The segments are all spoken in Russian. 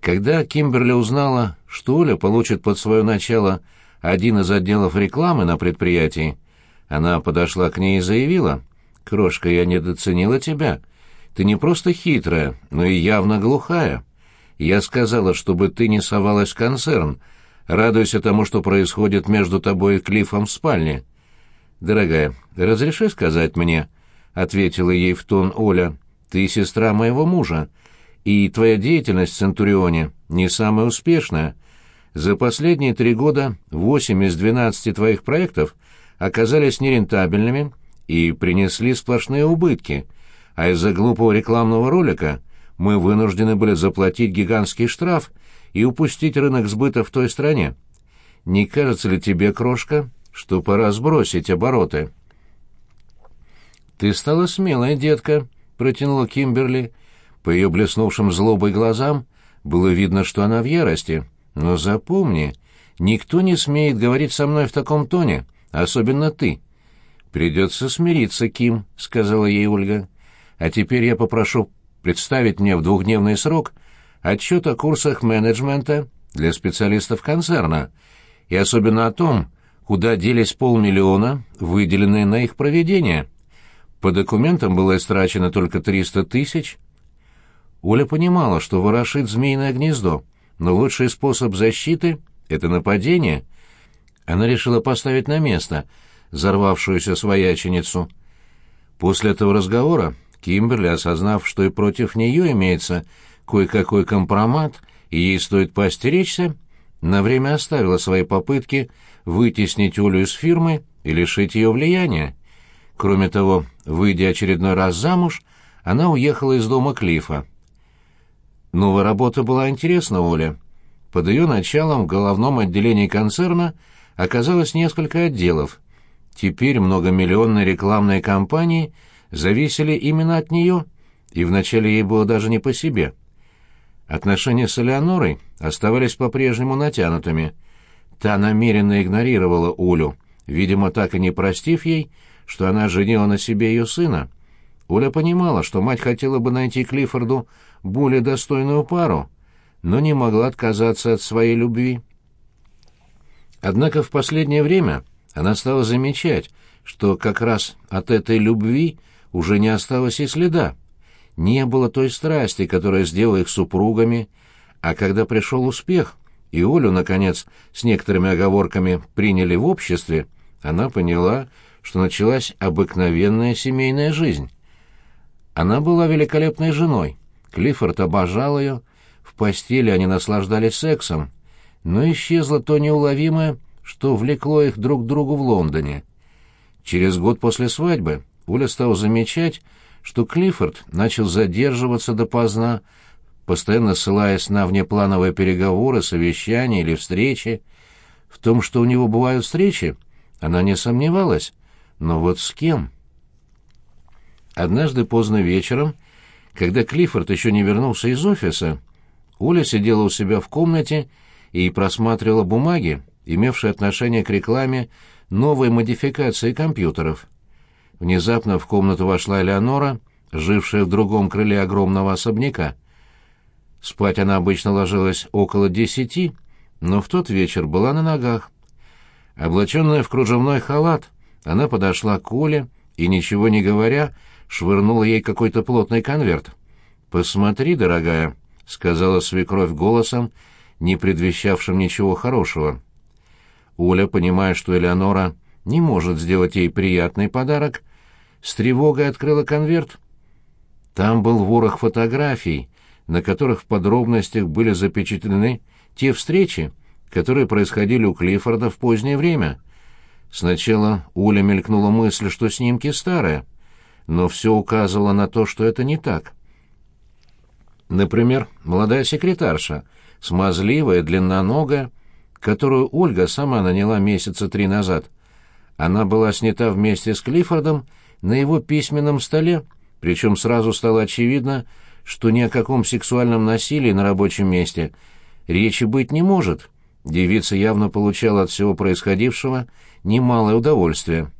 Когда Кимберли узнала, что Оля получит под свое начало один из отделов рекламы на предприятии, она подошла к ней и заявила, «Крошка, я недооценила тебя. Ты не просто хитрая, но и явно глухая. Я сказала, чтобы ты не совалась в концерн, радуйся тому, что происходит между тобой и Клиффом в спальне». «Дорогая, разреши сказать мне?» — ответила ей в тон Оля. «Ты сестра моего мужа, и твоя деятельность в Центурионе не самая успешная. За последние три года восемь из двенадцати твоих проектов оказались нерентабельными и принесли сплошные убытки, а из-за глупого рекламного ролика мы вынуждены были заплатить гигантский штраф и упустить рынок сбыта в той стране. Не кажется ли тебе, крошка, что пора сбросить обороты?» «Ты стала смелая, детка», — протянула Кимберли. По ее блеснувшим злобой глазам было видно, что она в ярости. «Но запомни, никто не смеет говорить со мной в таком тоне, особенно ты». «Придется смириться, Ким», — сказала ей Ольга. «А теперь я попрошу представить мне в двухдневный срок отчет о курсах менеджмента для специалистов концерна, и особенно о том, куда делись полмиллиона, выделенные на их проведение. По документам было истрачено только 300 тысяч». Оля понимала, что ворошит змеиное гнездо, но лучший способ защиты — это нападение. Она решила поставить на место взорвавшуюся свояченицу. После этого разговора Кимберли, осознав, что и против нее имеется кое-какой компромат, и ей стоит поостеречься, на время оставила свои попытки вытеснить Олю из фирмы и лишить ее влияния. Кроме того, выйдя очередной раз замуж, она уехала из дома Клифа. Новая работа была интересна Оле. Под ее началом в головном отделении концерна оказалось несколько отделов. Теперь многомиллионные рекламные кампании зависели именно от нее, и вначале ей было даже не по себе. Отношения с Элеонорой оставались по-прежнему натянутыми. Та намеренно игнорировала Улю, видимо, так и не простив ей, что она женила на себе ее сына. Оля понимала, что мать хотела бы найти Клиффорду более достойную пару, но не могла отказаться от своей любви. Однако в последнее время она стала замечать, что как раз от этой любви уже не осталось и следа. Не было той страсти, которая сделала их супругами, а когда пришел успех, и Олю, наконец, с некоторыми оговорками приняли в обществе, она поняла, что началась обыкновенная семейная жизнь. Она была великолепной женой, Клиффорд обожал ее, в постели они наслаждались сексом, но исчезло то неуловимое, что влекло их друг к другу в Лондоне. Через год после свадьбы Уля стала замечать, что Клиффорд начал задерживаться допоздна, постоянно ссылаясь на внеплановые переговоры, совещания или встречи. В том, что у него бывают встречи, она не сомневалась, но вот с кем? Однажды поздно вечером когда Клиффорд еще не вернулся из офиса, Оля сидела у себя в комнате и просматривала бумаги, имевшие отношение к рекламе новой модификации компьютеров. Внезапно в комнату вошла Элеонора, жившая в другом крыле огромного особняка. Спать она обычно ложилась около десяти, но в тот вечер была на ногах. Облаченная в кружевной халат, она подошла к Оле и, ничего не говоря, швырнула ей какой-то плотный конверт. «Посмотри, дорогая», — сказала свекровь голосом, не предвещавшим ничего хорошего. Оля, понимая, что Элеонора не может сделать ей приятный подарок, с тревогой открыла конверт. Там был ворох фотографий, на которых в подробностях были запечатлены те встречи, которые происходили у Клиффорда в позднее время. Сначала Оля мелькнула мысль, что снимки старые — но все указывало на то, что это не так. Например, молодая секретарша, смазливая, длинноногая, которую Ольга сама наняла месяца три назад. Она была снята вместе с Клиффордом на его письменном столе, причем сразу стало очевидно, что ни о каком сексуальном насилии на рабочем месте речи быть не может. Девица явно получала от всего происходившего немалое удовольствие.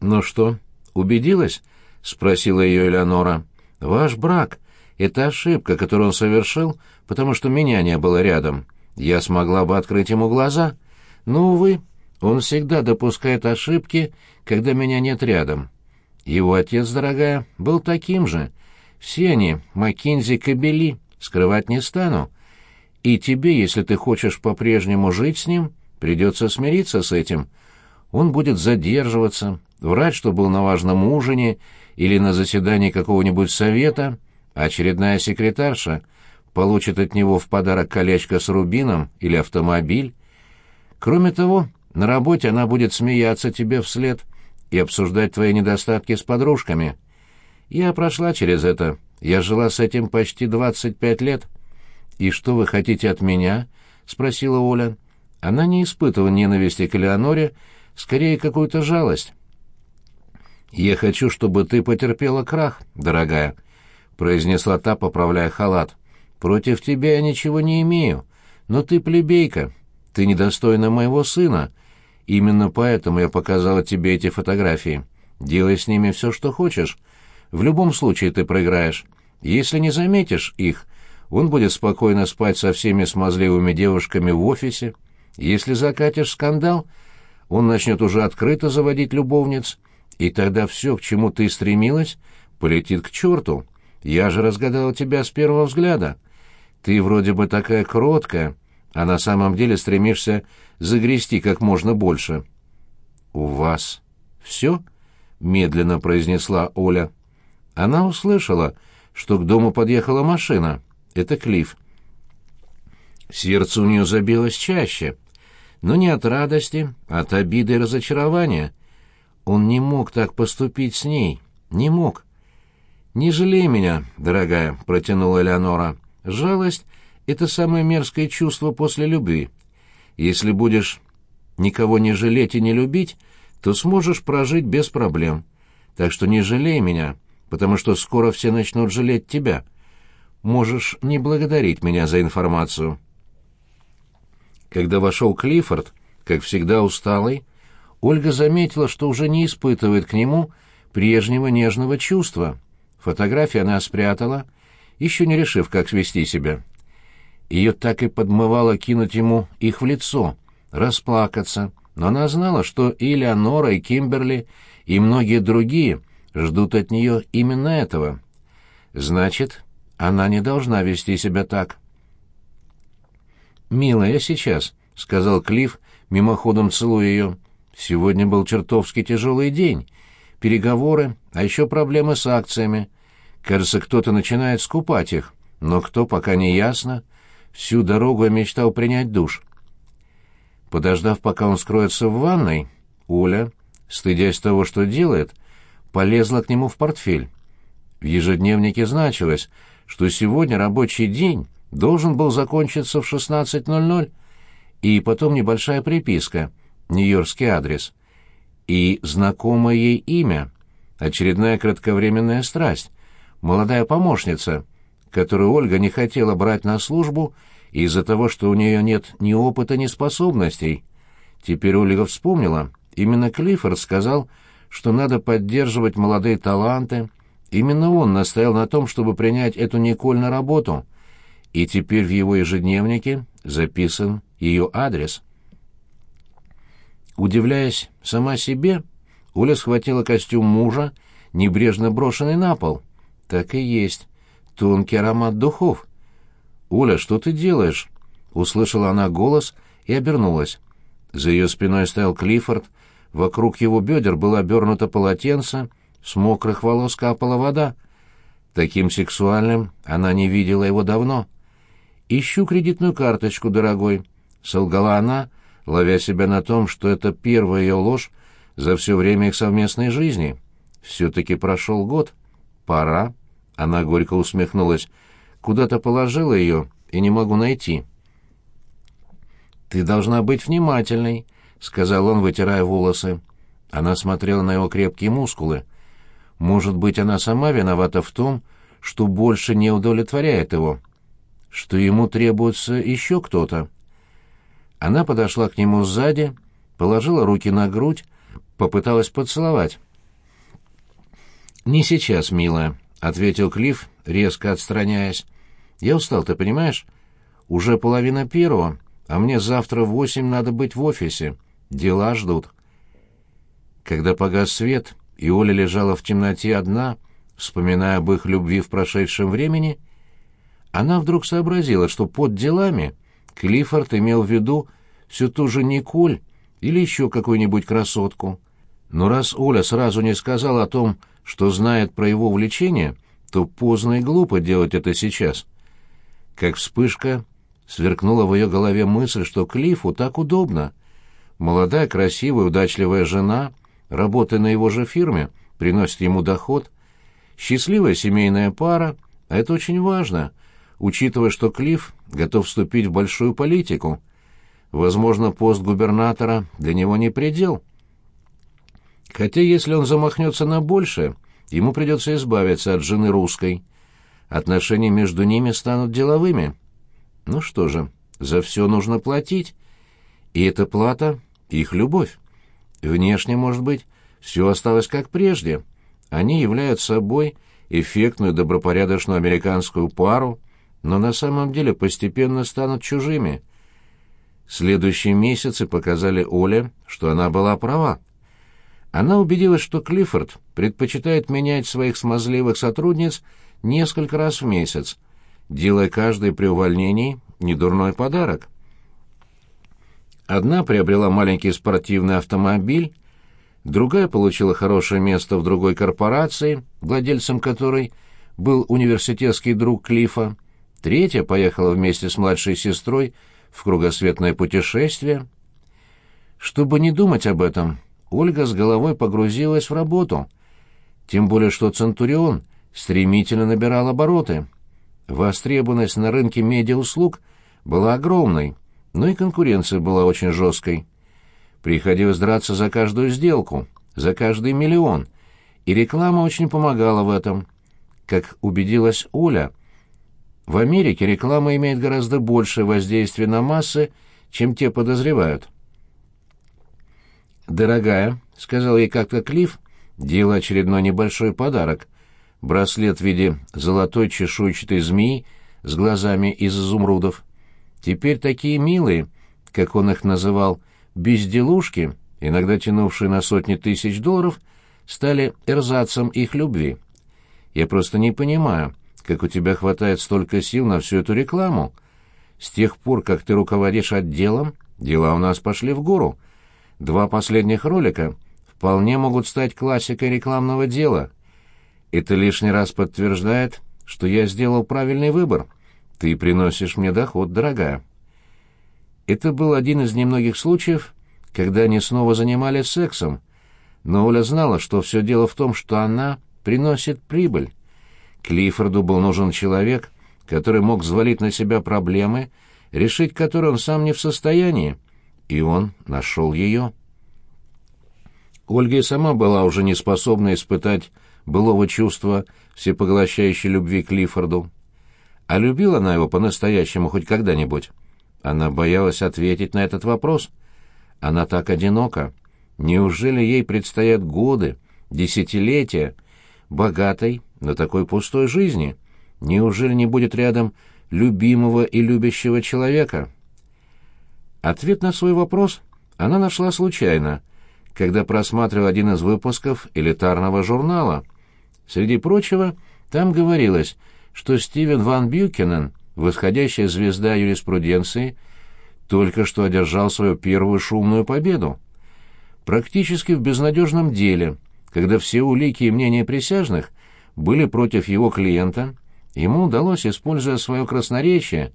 «Ну что, убедилась?» — спросила ее Элеонора. «Ваш брак — Это ошибка, которую он совершил, потому что меня не было рядом. Я смогла бы открыть ему глаза. Но, увы, он всегда допускает ошибки, когда меня нет рядом. Его отец, дорогая, был таким же. Все они, Маккинзи, Кобели, скрывать не стану. И тебе, если ты хочешь по-прежнему жить с ним, придется смириться с этим. Он будет задерживаться, врать, что был на важном ужине или на заседании какого-нибудь совета, а очередная секретарша получит от него в подарок колечко с рубином или автомобиль. Кроме того, на работе она будет смеяться тебе вслед и обсуждать твои недостатки с подружками. Я прошла через это. Я жила с этим почти двадцать пять лет. «И что вы хотите от меня?» — спросила Оля. Она не испытывала ненависти к Элеоноре, скорее какую-то жалость. «Я хочу, чтобы ты потерпела крах, дорогая», — произнесла та, поправляя халат. «Против тебя я ничего не имею, но ты плебейка, ты недостойна моего сына. Именно поэтому я показала тебе эти фотографии. Делай с ними все, что хочешь. В любом случае ты проиграешь. Если не заметишь их, он будет спокойно спать со всеми смазливыми девушками в офисе. Если закатишь скандал, он начнет уже открыто заводить любовниц, и тогда все, к чему ты стремилась, полетит к черту. Я же разгадала тебя с первого взгляда. Ты вроде бы такая кроткая, а на самом деле стремишься загрести как можно больше. — У вас все? — медленно произнесла Оля. Она услышала, что к дому подъехала машина — это Клифф. Сердце у нее забилось чаще, но не от радости, а от обиды и разочарования. Он не мог так поступить с ней, не мог. «Не жалей меня, дорогая», — протянула Элеонора. «Жалость — это самое мерзкое чувство после любви. Если будешь никого не жалеть и не любить, то сможешь прожить без проблем. Так что не жалей меня, потому что скоро все начнут жалеть тебя можешь не благодарить меня за информацию. Когда вошел Клиффорд, как всегда усталый, Ольга заметила, что уже не испытывает к нему прежнего нежного чувства. Фотографии она спрятала, еще не решив, как свести себя. Ее так и подмывало кинуть ему их в лицо, расплакаться, но она знала, что и Леонора, и Кимберли, и многие другие ждут от нее именно этого. Значит, она не должна вести себя так. «Милая, я сейчас», — сказал Клифф, мимоходом целуя ее. «Сегодня был чертовски тяжелый день. Переговоры, а еще проблемы с акциями. Кажется, кто-то начинает скупать их, но кто, пока не ясно. Всю дорогу я мечтал принять душ». Подождав, пока он скроется в ванной, Оля, стыдясь того, что делает, полезла к нему в портфель. В ежедневнике значилось — что сегодня рабочий день должен был закончиться в 16.00, и потом небольшая приписка, нью-йоркский адрес, и знакомое ей имя, очередная кратковременная страсть, молодая помощница, которую Ольга не хотела брать на службу из-за того, что у нее нет ни опыта, ни способностей. Теперь Ольга вспомнила, именно Клиффорд сказал, что надо поддерживать молодые таланты, Именно он настоял на том, чтобы принять эту Николь на работу, и теперь в его ежедневнике записан ее адрес. Удивляясь сама себе, Оля схватила костюм мужа, небрежно брошенный на пол. Так и есть. Тонкий аромат духов. «Оля, что ты делаешь?» Услышала она голос и обернулась. За ее спиной стоял Клиффорд, вокруг его бедер было обернуто полотенце — с мокрых волос капала вода. Таким сексуальным она не видела его давно. «Ищу кредитную карточку, дорогой», — солгала она, ловя себя на том, что это первая ее ложь за все время их совместной жизни. Все-таки прошел год. Пора. Она горько усмехнулась. Куда-то положила ее и не могу найти. «Ты должна быть внимательной», — сказал он, вытирая волосы. Она смотрела на его крепкие мускулы. Может быть, она сама виновата в том, что больше не удовлетворяет его, что ему требуется еще кто-то. Она подошла к нему сзади, положила руки на грудь, попыталась поцеловать. «Не сейчас, милая», — ответил Клифф резко отстраняясь. «Я устал, ты понимаешь? Уже половина первого, а мне завтра в восемь надо быть в офисе. Дела ждут». Когда погас свет, и Оля лежала в темноте одна, вспоминая об их любви в прошедшем времени, она вдруг сообразила, что под делами Клиффорд имел в виду всю ту же Николь или еще какую-нибудь красотку. Но раз Оля сразу не сказала о том, что знает про его увлечение, то поздно и глупо делать это сейчас. Как вспышка сверкнула в ее голове мысль, что Клиффу так удобно. Молодая, красивая, удачливая жена, работая на его же фирме, приносит ему доход. Счастливая семейная пара, а это очень важно, учитывая, что Клифф готов вступить в большую политику. Возможно, пост губернатора для него не предел. Хотя если он замахнется на большее, ему придется избавиться от жены русской. Отношения между ними станут деловыми. Ну что же, за все нужно платить. И эта плата — их любовь. Внешне, может быть, все осталось как прежде. Они являются собой эффектную добропорядочную американскую пару, но на самом деле постепенно станут чужими. Следующие месяцы показали Оле, что она была права. Она убедилась, что Клиффорд предпочитает менять своих смазливых сотрудниц несколько раз в месяц, делая каждый при увольнении недурной подарок. Одна приобрела маленький спортивный автомобиль, другая получила хорошее место в другой корпорации, владельцем которой был университетский друг Клифа, третья поехала вместе с младшей сестрой в кругосветное путешествие. Чтобы не думать об этом, Ольга с головой погрузилась в работу, тем более что «Центурион» стремительно набирал обороты. Востребованность на рынке медиауслуг была огромной, но и конкуренция была очень жесткой. Приходилось драться за каждую сделку, за каждый миллион, и реклама очень помогала в этом. Как убедилась Оля, в Америке реклама имеет гораздо большее воздействие на массы, чем те подозревают. «Дорогая», — сказал ей как-то Клифф, делая очередной небольшой подарок. Браслет в виде золотой чешуйчатой змеи с глазами из изумрудов. Теперь такие милые, как он их называл, безделушки, иногда тянувшие на сотни тысяч долларов, стали эрзацем их любви. Я просто не понимаю, как у тебя хватает столько сил на всю эту рекламу. С тех пор, как ты руководишь отделом, дела у нас пошли в гору. Два последних ролика вполне могут стать классикой рекламного дела. Это лишний раз подтверждает, что я сделал правильный выбор. Ты приносишь мне доход, дорогая. Это был один из немногих случаев, когда они снова занимались сексом, но Оля знала, что все дело в том, что она приносит прибыль. Клиффорду был нужен человек, который мог взвалить на себя проблемы, решить которые он сам не в состоянии, и он нашел ее. Ольга и сама была уже не способна испытать былого чувства всепоглощающей любви к Клиффорду. А любила она его по-настоящему хоть когда-нибудь? Она боялась ответить на этот вопрос. Она так одинока. Неужели ей предстоят годы, десятилетия, богатой, но такой пустой жизни? Неужели не будет рядом любимого и любящего человека? Ответ на свой вопрос она нашла случайно, когда просматривала один из выпусков элитарного журнала. Среди прочего, там говорилось, что Стивен Ван Бюкенен, восходящая звезда юриспруденции, только что одержал свою первую шумную победу. Практически в безнадежном деле, когда все улики и мнения присяжных были против его клиента, ему удалось, используя свое красноречие,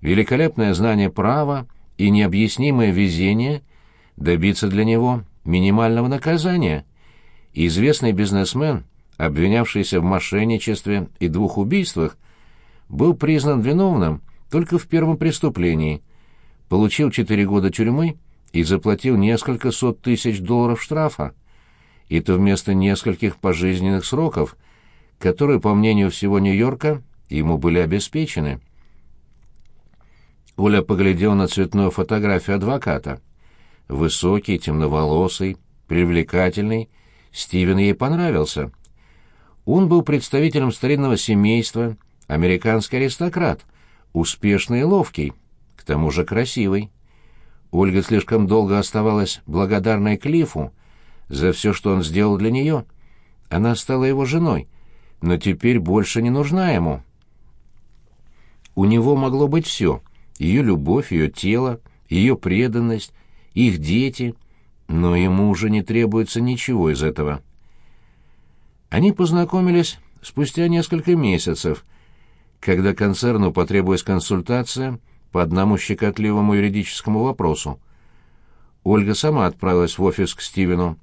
великолепное знание права и необъяснимое везение, добиться для него минимального наказания. Известный бизнесмен, обвинявшийся в мошенничестве и двух убийствах, был признан виновным только в первом преступлении, получил четыре года тюрьмы и заплатил несколько сот тысяч долларов штрафа. И то вместо нескольких пожизненных сроков, которые, по мнению всего Нью-Йорка, ему были обеспечены. Оля поглядел на цветную фотографию адвоката. Высокий, темноволосый, привлекательный, Стивен ей понравился — Он был представителем старинного семейства, американский аристократ, успешный и ловкий, к тому же красивый. Ольга слишком долго оставалась благодарной Клифу за все, что он сделал для нее. Она стала его женой, но теперь больше не нужна ему. У него могло быть все — ее любовь, ее тело, ее преданность, их дети, но ему уже не требуется ничего из этого. Они познакомились спустя несколько месяцев, когда концерну потребовалась консультация по одному щекотливому юридическому вопросу. Ольга сама отправилась в офис к Стивену.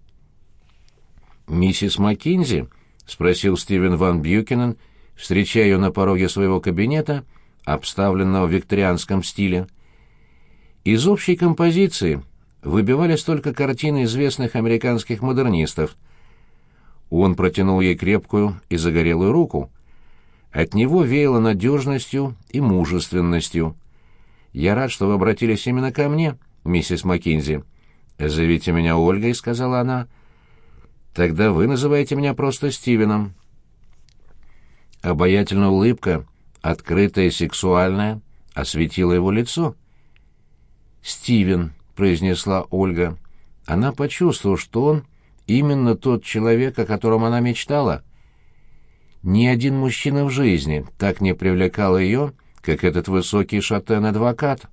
«Миссис Маккинзи?» — спросил Стивен Ван Бьюкинен, встречая ее на пороге своего кабинета, обставленного в викторианском стиле. Из общей композиции выбивались только картины известных американских модернистов — он протянул ей крепкую и загорелую руку. От него веяло надежностью и мужественностью. «Я рад, что вы обратились именно ко мне, миссис Маккинзи». «Зовите меня Ольгой», — сказала она. «Тогда вы называете меня просто Стивеном». Обаятельная улыбка, открытая и сексуальная, осветила его лицо. «Стивен», — произнесла Ольга. Она почувствовала, что он именно тот человек, о котором она мечтала. Ни один мужчина в жизни так не привлекал ее, как этот высокий шатен-адвокат.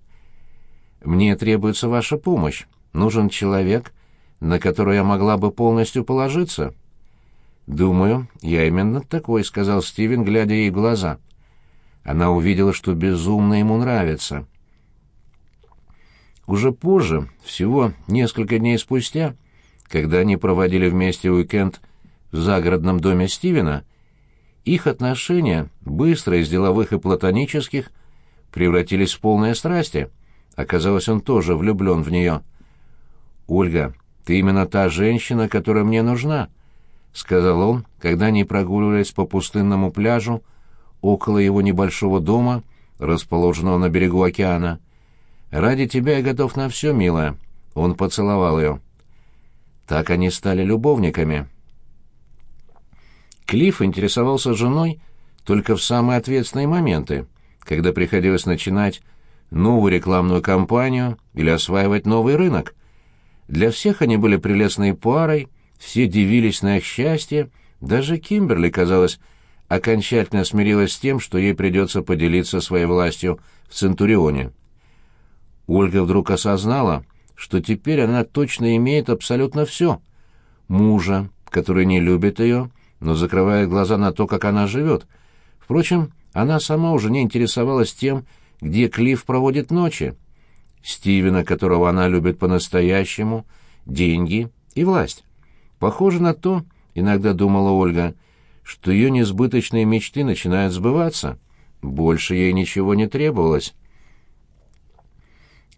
«Мне требуется ваша помощь. Нужен человек, на которого я могла бы полностью положиться». «Думаю, я именно такой», — сказал Стивен, глядя ей в глаза. Она увидела, что безумно ему нравится. Уже позже, всего несколько дней спустя, когда они проводили вместе уикенд в загородном доме Стивена, их отношения, быстро из деловых и платонических, превратились в полные страсти. Оказалось, он тоже влюблен в нее. «Ольга, ты именно та женщина, которая мне нужна», — сказал он, когда они прогуливались по пустынному пляжу около его небольшого дома, расположенного на берегу океана. «Ради тебя я готов на все, милая». Он поцеловал ее. Так они стали любовниками. Клифф интересовался женой только в самые ответственные моменты, когда приходилось начинать новую рекламную кампанию или осваивать новый рынок. Для всех они были прелестной парой, все дивились на их счастье, даже Кимберли, казалось, окончательно смирилась с тем, что ей придется поделиться своей властью в Центурионе. Ольга вдруг осознала, что теперь она точно имеет абсолютно все. Мужа, который не любит ее, но закрывает глаза на то, как она живет. Впрочем, она сама уже не интересовалась тем, где Клифф проводит ночи. Стивена, которого она любит по-настоящему, деньги и власть. Похоже на то, иногда думала Ольга, что ее несбыточные мечты начинают сбываться. Больше ей ничего не требовалось.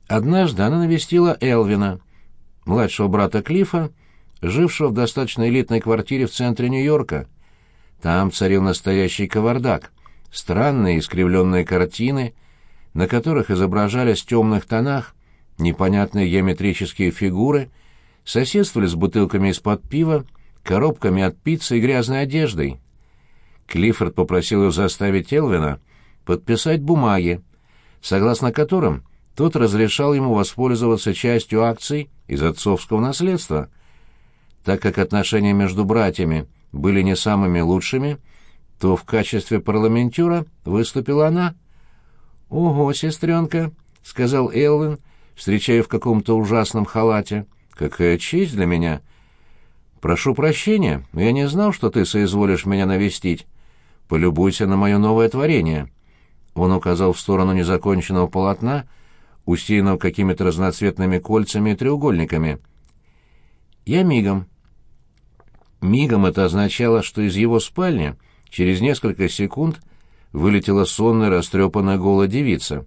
Однажды она навестила Элвина, младшего брата Клифа, жившего в достаточно элитной квартире в центре Нью-Йорка. Там царил настоящий кавардак, странные искривленные картины, на которых изображались в темных тонах непонятные геометрические фигуры, соседствовали с бутылками из-под пива, коробками от пиццы и грязной одеждой. Клиффорд попросил ее заставить Элвина подписать бумаги, согласно которым тот разрешал ему воспользоваться частью акций из отцовского наследства. Так как отношения между братьями были не самыми лучшими, то в качестве парламентера выступила она. «Ого, сестренка», — сказал Элвин, встречая в каком-то ужасном халате, — «какая честь для меня». «Прошу прощения, я не знал, что ты соизволишь меня навестить. Полюбуйся на мое новое творение». Он указал в сторону незаконченного полотна, усеянного какими-то разноцветными кольцами и треугольниками. Я мигом. Мигом это означало, что из его спальни через несколько секунд вылетела сонная, растрепанная голая девица.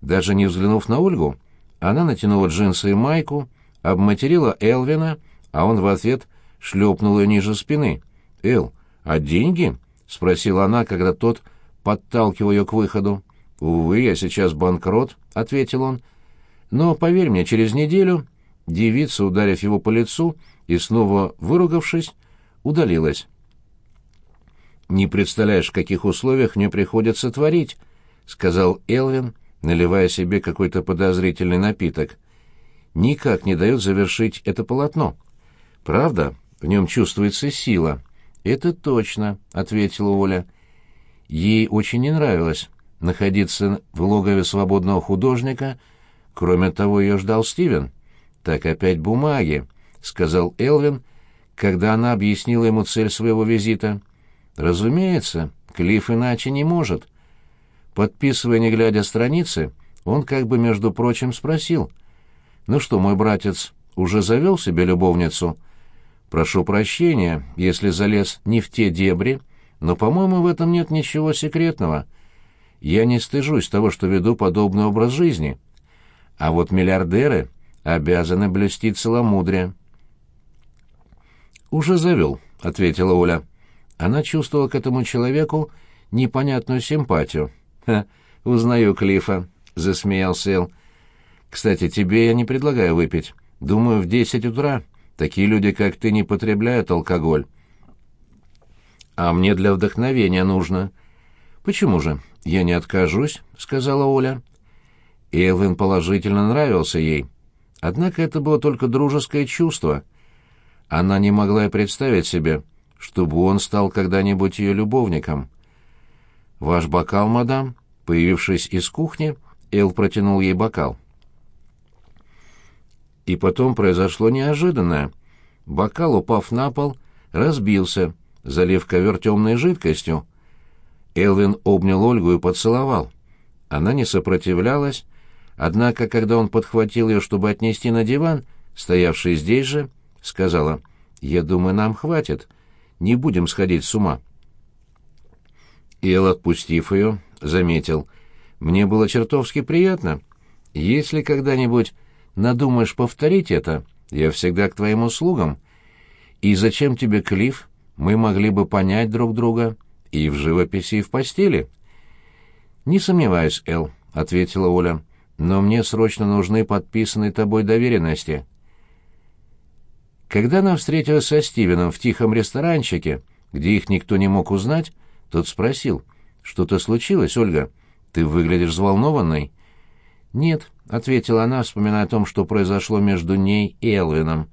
Даже не взглянув на Ольгу, она натянула джинсы и майку, обматерила Элвина, а он в ответ шлепнул ее ниже спины. «Эл, а деньги?» — спросила она, когда тот подталкивал ее к выходу. «Увы, я сейчас банкрот», — ответил он. «Но, поверь мне, через неделю...» Девица, ударив его по лицу и снова выругавшись, удалилась. Не представляешь, в каких условиях мне приходится творить», — сказал Элвин, наливая себе какой-то подозрительный напиток. «Никак не дает завершить это полотно. Правда, в нем чувствуется сила». «Это точно», — ответила Оля. Ей очень не нравилось находиться в логове свободного художника, кроме того, ее ждал Стивен. «Так опять бумаги», — сказал Элвин, когда она объяснила ему цель своего визита. «Разумеется, Клифф иначе не может». Подписывая, не глядя страницы, он как бы, между прочим, спросил. «Ну что, мой братец, уже завел себе любовницу?» «Прошу прощения, если залез не в те дебри, но, по-моему, в этом нет ничего секретного. Я не стыжусь того, что веду подобный образ жизни. А вот миллиардеры обязаны блюсти целомудрие». «Уже завел», — ответила Оля. Она чувствовала к этому человеку непонятную симпатию. «Ха, узнаю Клифа», — засмеялся Эл. «Кстати, тебе я не предлагаю выпить. Думаю, в десять утра такие люди, как ты, не потребляют алкоголь». «А мне для вдохновения нужно». «Почему же? Я не откажусь», — сказала Оля. Элвин положительно нравился ей. Однако это было только дружеское чувство. Она не могла и представить себе, чтобы он стал когда-нибудь ее любовником. «Ваш бокал, мадам?» Появившись из кухни, Эл протянул ей бокал. И потом произошло неожиданное. Бокал, упав на пол, разбился, залив ковер темной жидкостью. Элвин обнял Ольгу и поцеловал. Она не сопротивлялась, однако, когда он подхватил ее, чтобы отнести на диван, стоявший здесь же, сказала, «Я думаю, нам хватит. Не будем сходить с ума». Эл, отпустив ее, заметил. «Мне было чертовски приятно. Если когда-нибудь надумаешь повторить это, я всегда к твоим услугам. И зачем тебе Клифф? Мы могли бы понять друг друга и в живописи, и в постели». «Не сомневаюсь, Эл», — ответила Оля. «Но мне срочно нужны подписанные тобой доверенности». Когда она встретилась со Стивеном в тихом ресторанчике, где их никто не мог узнать, тот спросил, «Что-то случилось, Ольга? Ты выглядишь взволнованной?» «Нет», — ответила она, вспоминая о том, что произошло между ней и Элвином.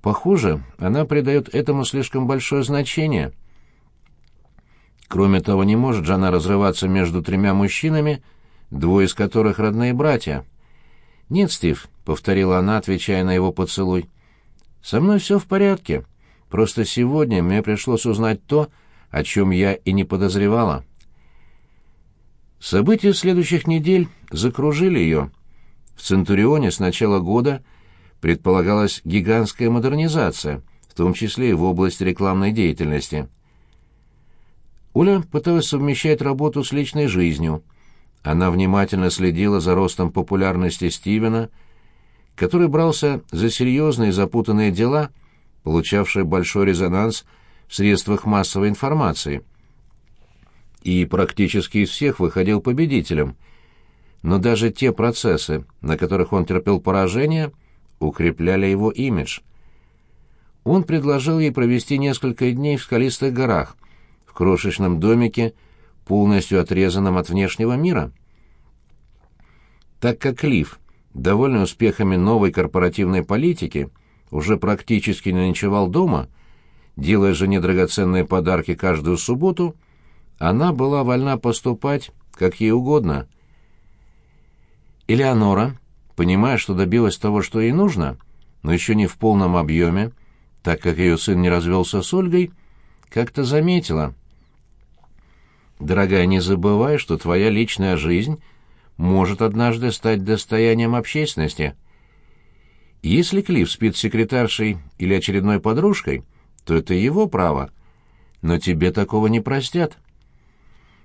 «Похоже, она придает этому слишком большое значение». Кроме того, не может же она разрываться между тремя мужчинами, двое из которых родные братья. «Нет, Стив», — повторила она, отвечая на его поцелуй, — «со мной все в порядке. Просто сегодня мне пришлось узнать то, о чем я и не подозревала. События следующих недель закружили ее. В Центурионе с начала года предполагалась гигантская модернизация, в том числе и в области рекламной деятельности. Оля пыталась совмещать работу с личной жизнью. Она внимательно следила за ростом популярности Стивена, который брался за серьезные запутанные дела, получавшие большой резонанс в средствах массовой информации. И практически из всех выходил победителем. Но даже те процессы, на которых он терпел поражение, укрепляли его имидж. Он предложил ей провести несколько дней в скалистых горах, в крошечном домике, полностью отрезанном от внешнего мира. Так как Лив, довольный успехами новой корпоративной политики, уже практически не ночевал дома, делая жене драгоценные подарки каждую субботу, она была вольна поступать, как ей угодно. Элеонора, понимая, что добилась того, что ей нужно, но еще не в полном объеме, так как ее сын не развелся с Ольгой, как-то заметила. «Дорогая, не забывай, что твоя личная жизнь может однажды стать достоянием общественности. Если Клифф спит с секретаршей или очередной подружкой, то это его право. Но тебе такого не простят.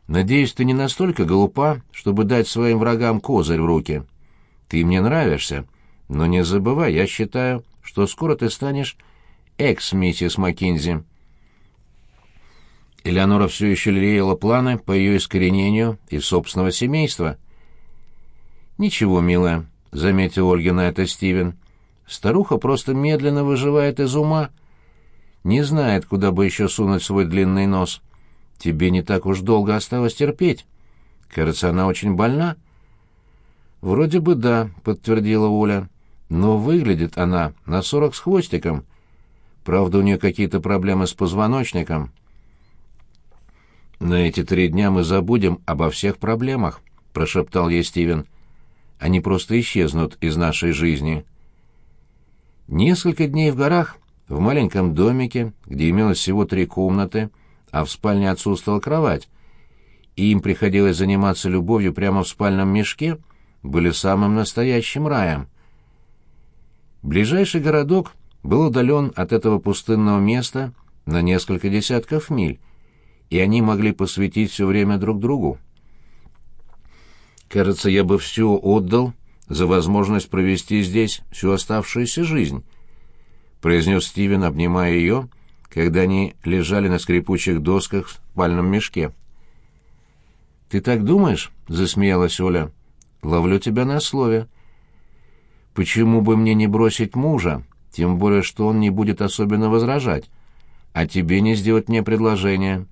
Надеюсь, ты не настолько глупа, чтобы дать своим врагам козырь в руки. Ты мне нравишься, но не забывай, я считаю, что скоро ты станешь экс-миссис Маккинзи. Элеонора все еще лелеяла планы по ее искоренению из собственного семейства. «Ничего, милая», — заметил Ольга на это Стивен. «Старуха просто медленно выживает из ума» не знает, куда бы еще сунуть свой длинный нос. тебе не так уж долго осталось терпеть. Кажется, она очень больна». «Вроде бы да», — подтвердила Оля. «Но выглядит она на сорок с хвостиком. Правда, у нее какие-то проблемы с позвоночником». «На эти три дня мы забудем обо всех проблемах», — прошептал ей Стивен. «Они просто исчезнут из нашей жизни». Несколько дней в горах, в маленьком домике, где имелось всего три комнаты, а в спальне отсутствовала кровать, и им приходилось заниматься любовью прямо в спальном мешке, были самым настоящим раем. Ближайший городок был удален от этого пустынного места на несколько десятков миль, и они могли посвятить все время друг другу. Кажется, я бы все отдал за возможность провести здесь всю оставшуюся жизнь», — произнес Стивен, обнимая ее, когда они лежали на скрипучих досках в спальном мешке. «Ты так думаешь?» — засмеялась Оля. «Ловлю тебя на слове». «Почему бы мне не бросить мужа, тем более что он не будет особенно возражать, а тебе не сделать мне предложение?»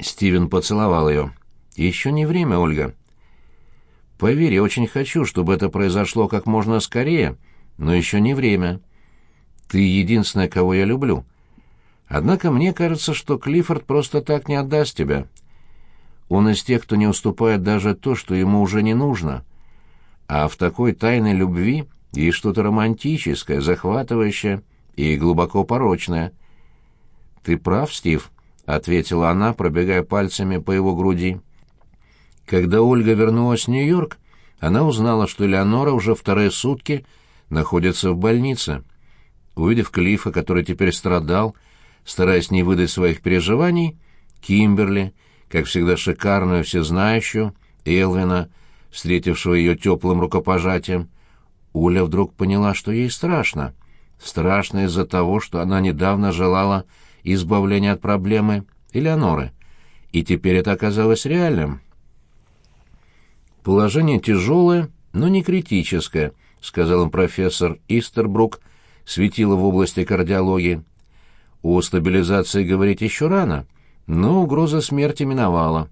Стивен поцеловал ее. «Еще не время, Ольга. Поверь, я очень хочу, чтобы это произошло как можно скорее, но еще не время. Ты единственная, кого я люблю. Однако мне кажется, что Клиффорд просто так не отдаст тебя. Он из тех, кто не уступает даже то, что ему уже не нужно. А в такой тайной любви есть что-то романтическое, захватывающее и глубоко порочное. «Ты прав, Стив», — ответила она, пробегая пальцами по его груди. Когда Ольга вернулась в Нью-Йорк, она узнала, что Элеонора уже вторые сутки находится в больнице. Увидев Клифа, который теперь страдал, стараясь не выдать своих переживаний, Кимберли, как всегда шикарную, всезнающую, Элвина, встретившего ее теплым рукопожатием, Оля вдруг поняла, что ей страшно. Страшно из-за того, что она недавно желала избавления от проблемы Элеоноры, и теперь это оказалось реальным. «Положение тяжелое, но не критическое», — сказал им профессор Истербрук, светило в области кардиологии. «О стабилизации говорить еще рано, но угроза смерти миновала.